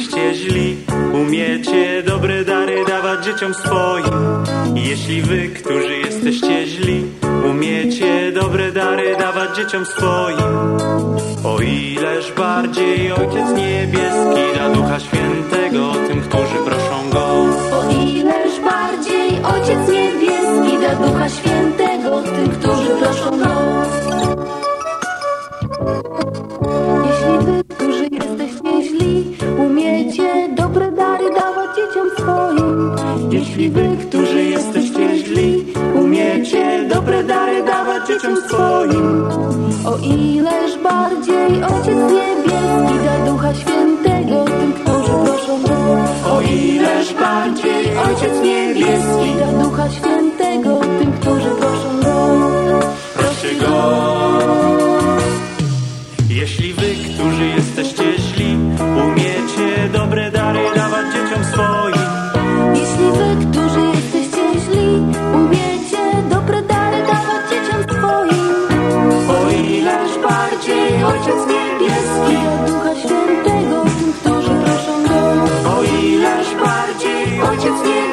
jesteście źli. Umiecie dobre dary dawać dzieciom swoim. Jeśli wy, którzy jesteście źli Umiecie dobre dary dawać dzieciom swoim. O ileż bardziej Ojciec Niebieski Da Ducha Świętego tym, którzy proszą Go. O ileż bardziej Ojciec Niebieski Da Ducha Świętego tym, którzy proszą Go. Jeśli wy Jeśli wy, którzy jesteście źli, umiecie dobre dary dawać dzieciom swoim, O ileż bardziej Ojciec Niebieski da Ducha Świętego tym, którzy proszą Go. o ileż bardziej Ojciec Niebieski da Ducha Świętego tym, którzy proszą Go. proście Go. Jeśli wy, którzy jesteście źli, umiecie Umiecie dobre dary dawać dzieciom swoim. O ileż bardziej Ojciec Niebieski od Ducha Świętego tym, którzy proszą Go. O ileż bardziej Ojciec Niebieski